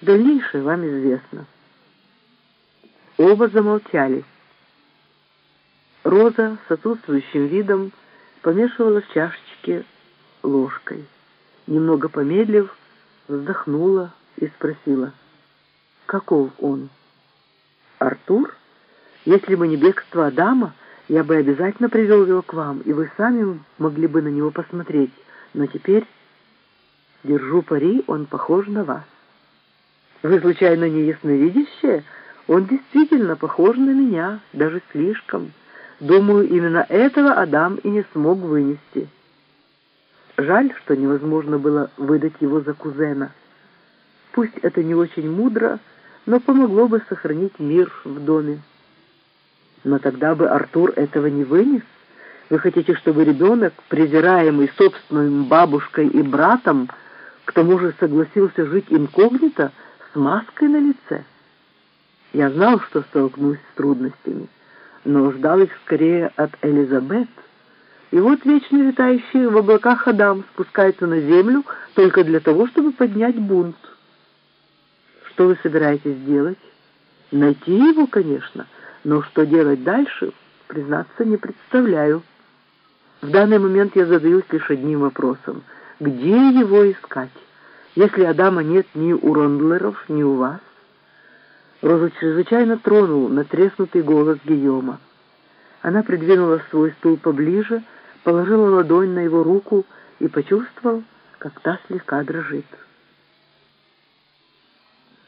Дальнейшее вам известно. Оба замолчали. Роза с отсутствующим видом помешивала в чашечке ложкой. Немного помедлив, вздохнула и спросила, каков он? Артур? Если бы не бегство Адама, я бы обязательно привел его к вам, и вы сами могли бы на него посмотреть. Но теперь, держу пари, он похож на вас. Вы, случайно, не ясновидящая? Он действительно похож на меня, даже слишком. Думаю, именно этого Адам и не смог вынести. Жаль, что невозможно было выдать его за кузена. Пусть это не очень мудро, но помогло бы сохранить мир в доме. Но тогда бы Артур этого не вынес. Вы хотите, чтобы ребенок, презираемый собственной бабушкой и братом, к тому же согласился жить инкогнито с маской на лице? Я знал, что столкнусь с трудностями, но ждал их скорее от Элизабет. И вот вечно витающий в облаках Адам спускается на землю только для того, чтобы поднять бунт. Что вы собираетесь делать? Найти его, конечно, но что делать дальше, признаться, не представляю. В данный момент я задаюсь лишь одним вопросом. Где его искать? Если Адама нет ни у Рондлеров, ни у вас? Розу чрезвычайно тронул натреснутый голос Гийома. Она придвинула свой стул поближе, положила ладонь на его руку и почувствовал, как та слегка дрожит.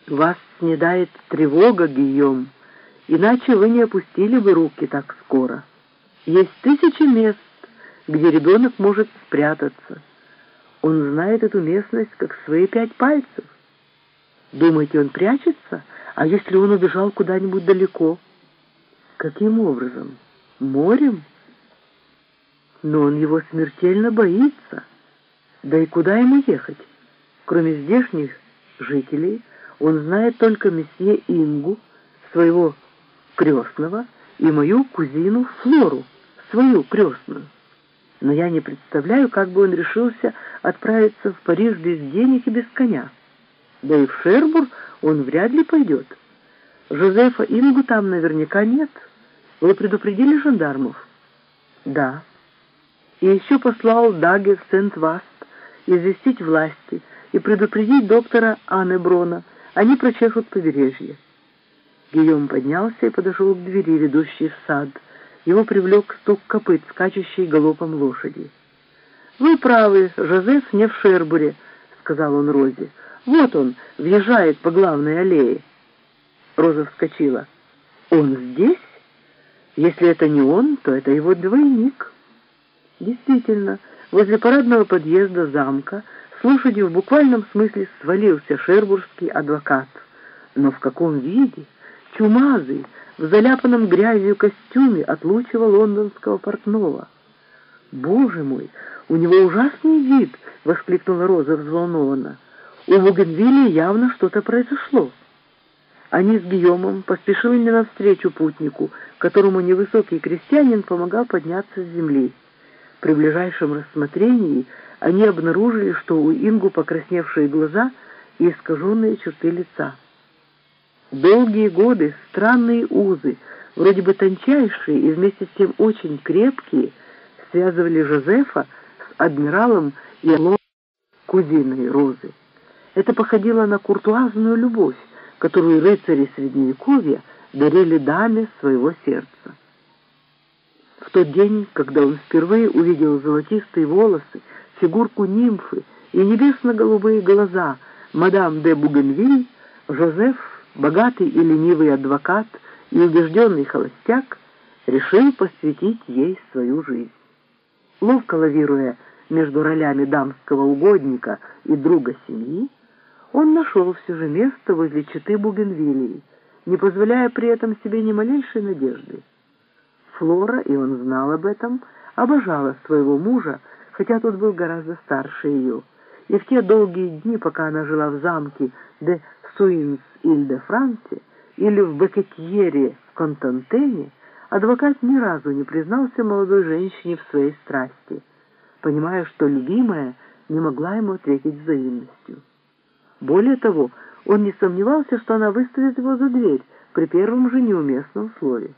«Вас снедает тревога, Гийом, иначе вы не опустили бы руки так скоро. Есть тысячи мест, где ребенок может спрятаться. Он знает эту местность, как свои пять пальцев. Думаете, он прячется?» А если он убежал куда-нибудь далеко? Каким образом? Морем? Но он его смертельно боится. Да и куда ему ехать? Кроме здешних жителей, он знает только месье Ингу, своего крестного, и мою кузину Флору, свою крестную. Но я не представляю, как бы он решился отправиться в Париж без денег и без коня. Да и в Шербур он вряд ли пойдет. Жозефа Ингу там наверняка нет. Вы предупредили жандармов? Да. И еще послал Даге в Сент-Васт известить власти и предупредить доктора Анны Брона. Они прочешут побережье. Гийом поднялся и подошел к двери, ведущей в сад. Его привлек стук копыт, скачущей галопом лошади. «Вы правы, Жозеф не в Шербуре», — сказал он Розе. Вот он, въезжает по главной аллее. Роза вскочила. Он здесь? Если это не он, то это его двойник. Действительно, возле парадного подъезда замка с лошадью в буквальном смысле свалился шербургский адвокат. Но в каком виде? Чумазый, в заляпанном грязью костюме от лучшего лондонского портного. «Боже мой, у него ужасный вид!» — воскликнула Роза взволнованно. У Бугенвилля явно что-то произошло. Они с Гийомом поспешили навстречу путнику, которому невысокий крестьянин помогал подняться с земли. При ближайшем рассмотрении они обнаружили, что у Ингу покрасневшие глаза и искаженные черты лица. Долгие годы странные узы, вроде бы тончайшие и вместе с тем очень крепкие, связывали Жозефа с адмиралом и кузиной Розы. Это походило на куртуазную любовь, которую рыцари Средневековья дарили даме своего сердца. В тот день, когда он впервые увидел золотистые волосы, фигурку нимфы и небесно-голубые глаза мадам де Бугенвиль, Жозеф, богатый и ленивый адвокат и убежденный холостяк, решил посвятить ей свою жизнь. Ловко лавируя между ролями дамского угодника и друга семьи, он нашел все же место возле читы Бугенвилии, не позволяя при этом себе ни малейшей надежды. Флора, и он знал об этом, обожала своего мужа, хотя тот был гораздо старше ее. И в те долгие дни, пока она жила в замке де Суинс-Иль-де-Франце или в Бекетьере в Контантене, адвокат ни разу не признался молодой женщине в своей страсти, понимая, что любимая не могла ему ответить взаимностью. Более того, Он не сомневался, что она выставит его за дверь при первом же неуместном слове.